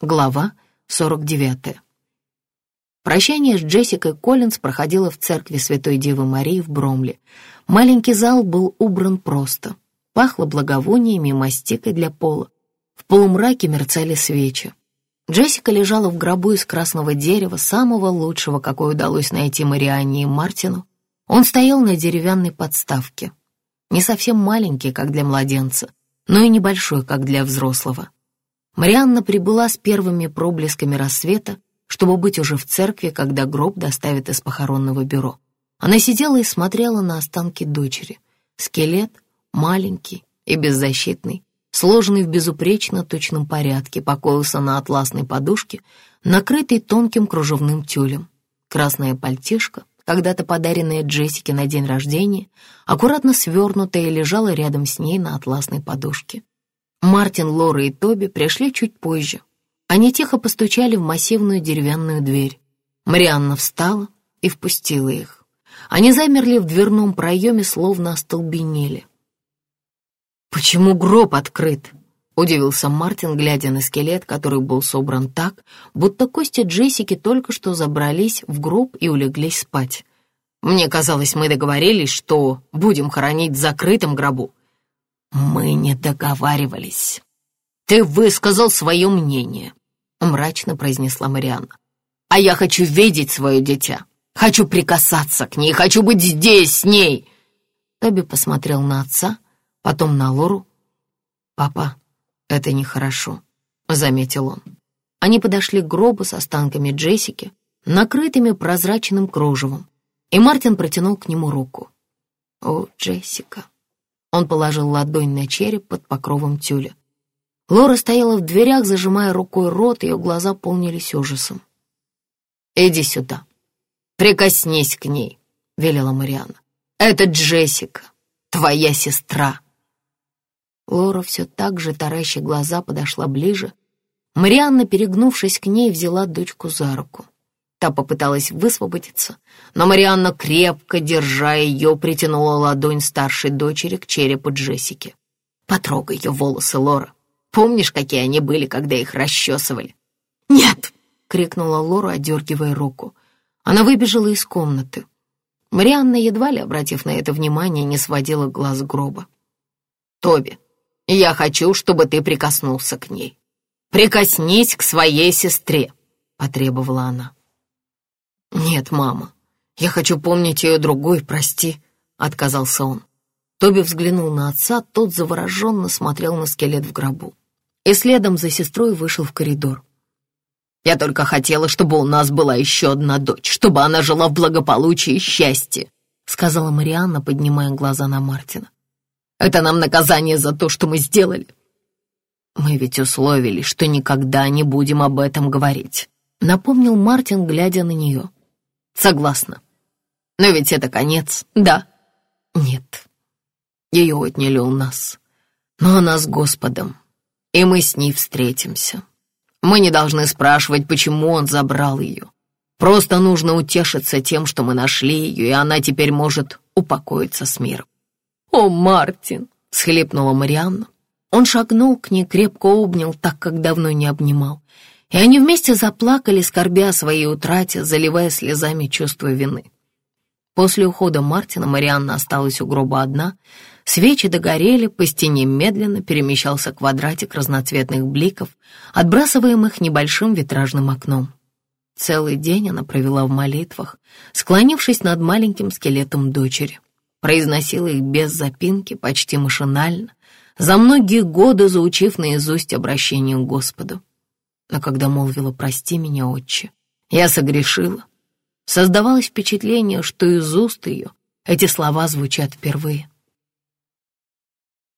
Глава 49. Прощание с Джессикой Коллинз проходило в церкви Святой Девы Марии в Бромле. Маленький зал был убран просто. Пахло благовониями и мастикой для пола. В полумраке мерцали свечи. Джессика лежала в гробу из красного дерева, самого лучшего, какое удалось найти Марианне и Мартину. Он стоял на деревянной подставке. Не совсем маленький, как для младенца, но и небольшой, как для взрослого. Марианна прибыла с первыми проблесками рассвета, чтобы быть уже в церкви, когда гроб доставят из похоронного бюро. Она сидела и смотрела на останки дочери. Скелет, маленький и беззащитный, сложенный в безупречно точном порядке, покоился на атласной подушке, накрытой тонким кружевным тюлем. Красная пальтишка, когда-то подаренная Джессике на день рождения, аккуратно свернутая лежала рядом с ней на атласной подушке. Мартин, Лора и Тоби пришли чуть позже. Они тихо постучали в массивную деревянную дверь. Марианна встала и впустила их. Они замерли в дверном проеме, словно остолбенели. «Почему гроб открыт?» — удивился Мартин, глядя на скелет, который был собран так, будто кости Джессики только что забрались в гроб и улеглись спать. «Мне казалось, мы договорились, что будем хоронить в закрытом гробу». «Мы не договаривались. Ты высказал свое мнение», — мрачно произнесла Марианна. «А я хочу видеть свое дитя. Хочу прикасаться к ней, хочу быть здесь с ней». Тоби посмотрел на отца, потом на Лору. «Папа, это нехорошо», — заметил он. Они подошли к гробу с останками Джессики, накрытыми прозрачным кружевом, и Мартин протянул к нему руку. «О, Джессика!» Он положил ладонь на череп под покровом тюля. Лора стояла в дверях, зажимая рукой рот, ее глаза полнились ужасом. «Иди сюда. Прикоснись к ней», — велела Марианна. «Это Джессика, твоя сестра». Лора все так же, тараща глаза, подошла ближе. Марианна, перегнувшись к ней, взяла дочку за руку. Та попыталась высвободиться, но Марианна, крепко держа ее, притянула ладонь старшей дочери к черепу Джессики. «Потрогай ее волосы, Лора. Помнишь, какие они были, когда их расчесывали?» «Нет!» — крикнула Лора, одергивая руку. Она выбежала из комнаты. Марианна, едва ли обратив на это внимание, не сводила глаз гроба. «Тоби, я хочу, чтобы ты прикоснулся к ней. Прикоснись к своей сестре», — потребовала она. «Нет, мама, я хочу помнить ее другой, прости», — отказался он. Тоби взглянул на отца, тот завороженно смотрел на скелет в гробу. И следом за сестрой вышел в коридор. «Я только хотела, чтобы у нас была еще одна дочь, чтобы она жила в благополучии и счастье», сказала Марианна, поднимая глаза на Мартина. «Это нам наказание за то, что мы сделали». «Мы ведь условились, что никогда не будем об этом говорить», напомнил Мартин, глядя на нее. Согласна. Но ведь это конец, да? Нет. Ее отняли у нас. Но она с Господом, и мы с ней встретимся. Мы не должны спрашивать, почему он забрал ее. Просто нужно утешиться тем, что мы нашли ее, и она теперь может упокоиться с миром. «О, Мартин!» — схлипнула Марианна. Он шагнул к ней, крепко обнял, так как давно не обнимал и они вместе заплакали, скорбя о своей утрате, заливая слезами чувство вины. После ухода Мартина Марианна осталась у гроба одна, свечи догорели, по стене медленно перемещался квадратик разноцветных бликов, отбрасываемых небольшим витражным окном. Целый день она провела в молитвах, склонившись над маленьким скелетом дочери. Произносила их без запинки, почти машинально, за многие годы заучив наизусть обращение к Господу. Но когда молвила «Прости меня, отче», я согрешила. Создавалось впечатление, что из уст ее эти слова звучат впервые.